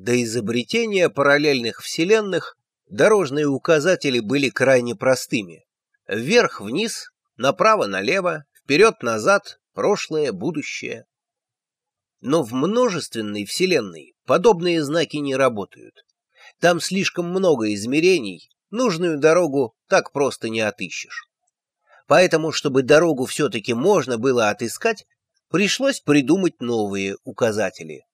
До изобретения параллельных вселенных дорожные указатели были крайне простыми. Вверх-вниз, направо-налево, вперед-назад, прошлое, будущее. Но в множественной вселенной подобные знаки не работают. Там слишком много измерений, нужную дорогу так просто не отыщешь. Поэтому, чтобы дорогу все-таки можно было отыскать, пришлось придумать новые указатели.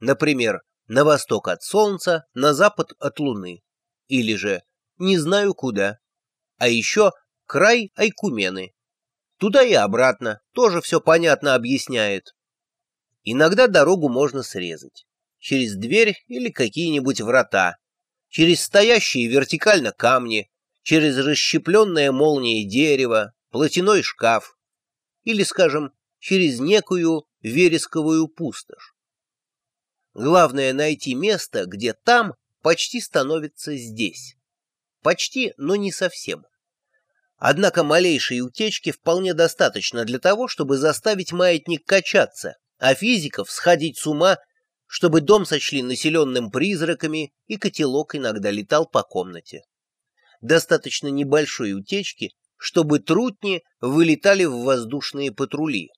Например, на восток от Солнца, на запад от Луны. Или же не знаю куда. А еще край Айкумены. Туда и обратно, тоже все понятно объясняет. Иногда дорогу можно срезать. Через дверь или какие-нибудь врата. Через стоящие вертикально камни. Через расщепленное молнией дерево, платяной шкаф. Или, скажем, через некую вересковую пустошь. Главное найти место, где там почти становится здесь. Почти, но не совсем. Однако малейшей утечки вполне достаточно для того, чтобы заставить маятник качаться, а физиков сходить с ума, чтобы дом сочли населенным призраками, и котелок иногда летал по комнате. Достаточно небольшой утечки, чтобы трутни вылетали в воздушные патрули.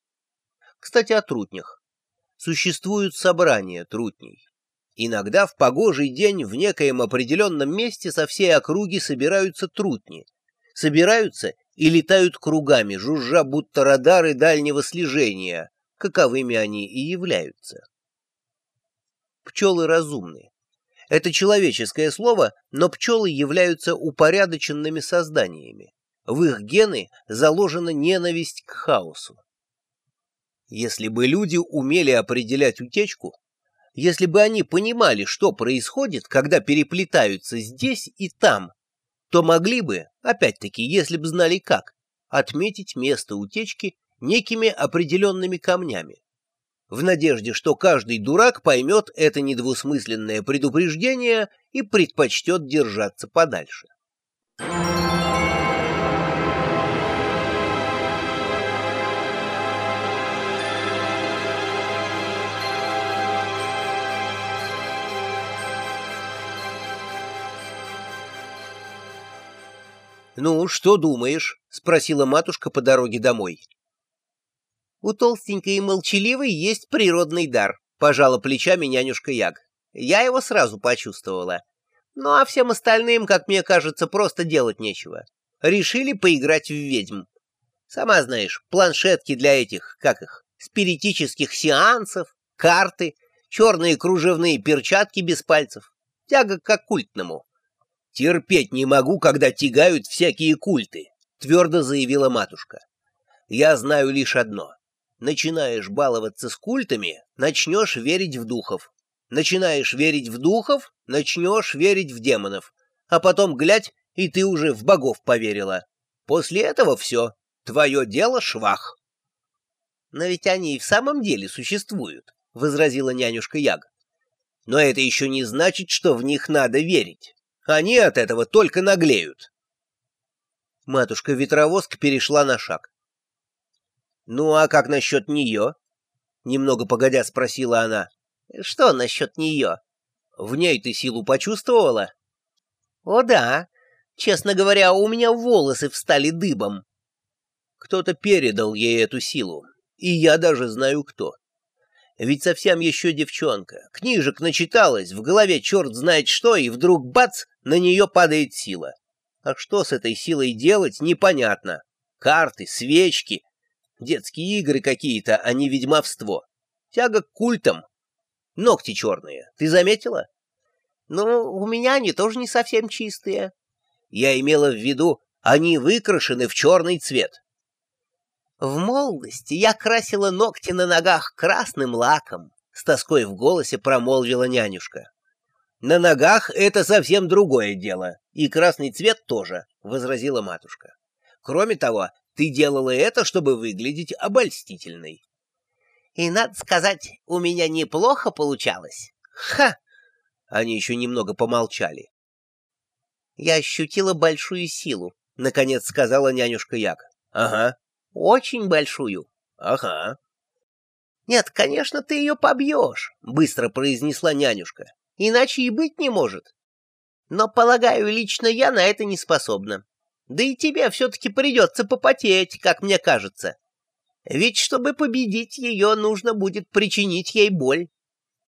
Кстати, о трутнях существуют собрания трутней. Иногда в погожий день в некоем определенном месте со всей округи собираются трутни. Собираются и летают кругами, жужжа будто радары дальнего слежения, каковыми они и являются. Пчелы разумны. Это человеческое слово, но пчелы являются упорядоченными созданиями. В их гены заложена ненависть к хаосу. Если бы люди умели определять утечку, если бы они понимали, что происходит, когда переплетаются здесь и там, то могли бы, опять-таки, если бы знали как, отметить место утечки некими определенными камнями. В надежде, что каждый дурак поймет это недвусмысленное предупреждение и предпочтет держаться подальше. «Ну, что думаешь?» — спросила матушка по дороге домой. «У толстенькой и молчаливой есть природный дар», — пожала плечами нянюшка Яг. «Я его сразу почувствовала. Ну а всем остальным, как мне кажется, просто делать нечего. Решили поиграть в ведьм. Сама знаешь, планшетки для этих, как их, спиритических сеансов, карты, черные кружевные перчатки без пальцев. Тяга к оккультному. «Терпеть не могу, когда тягают всякие культы», — твердо заявила матушка. «Я знаю лишь одно. Начинаешь баловаться с культами, начнешь верить в духов. Начинаешь верить в духов, начнешь верить в демонов. А потом, глядь, и ты уже в богов поверила. После этого все. Твое дело швах». «Но ведь они и в самом деле существуют», — возразила нянюшка Яг. «Но это еще не значит, что в них надо верить». Они от этого только наглеют. Матушка-ветровозка перешла на шаг. «Ну, а как насчет нее?» Немного погодя спросила она. «Что насчет нее? В ней ты силу почувствовала?» «О да. Честно говоря, у меня волосы встали дыбом». Кто-то передал ей эту силу, и я даже знаю кто. Ведь совсем еще девчонка. Книжек начиталась, в голове черт знает что, и вдруг бац, на нее падает сила. А что с этой силой делать, непонятно. Карты, свечки, детские игры какие-то, а не ведьмовство. Тяга к культам. Ногти черные, ты заметила? Ну, у меня они тоже не совсем чистые. Я имела в виду, они выкрашены в черный цвет. В молодости я красила ногти на ногах красным лаком, с тоской в голосе промолвила нянюшка. На ногах это совсем другое дело, и красный цвет тоже, возразила матушка. Кроме того, ты делала это, чтобы выглядеть обольстительной. И, надо сказать, у меня неплохо получалось. Ха! Они еще немного помолчали. Я ощутила большую силу, наконец сказала нянюшка Як. Ага, очень большую. Ага. Нет, конечно, ты ее побьешь, быстро произнесла нянюшка. Иначе и быть не может. Но, полагаю, лично я на это не способна. Да и тебе все-таки придется попотеть, как мне кажется. Ведь чтобы победить ее, нужно будет причинить ей боль.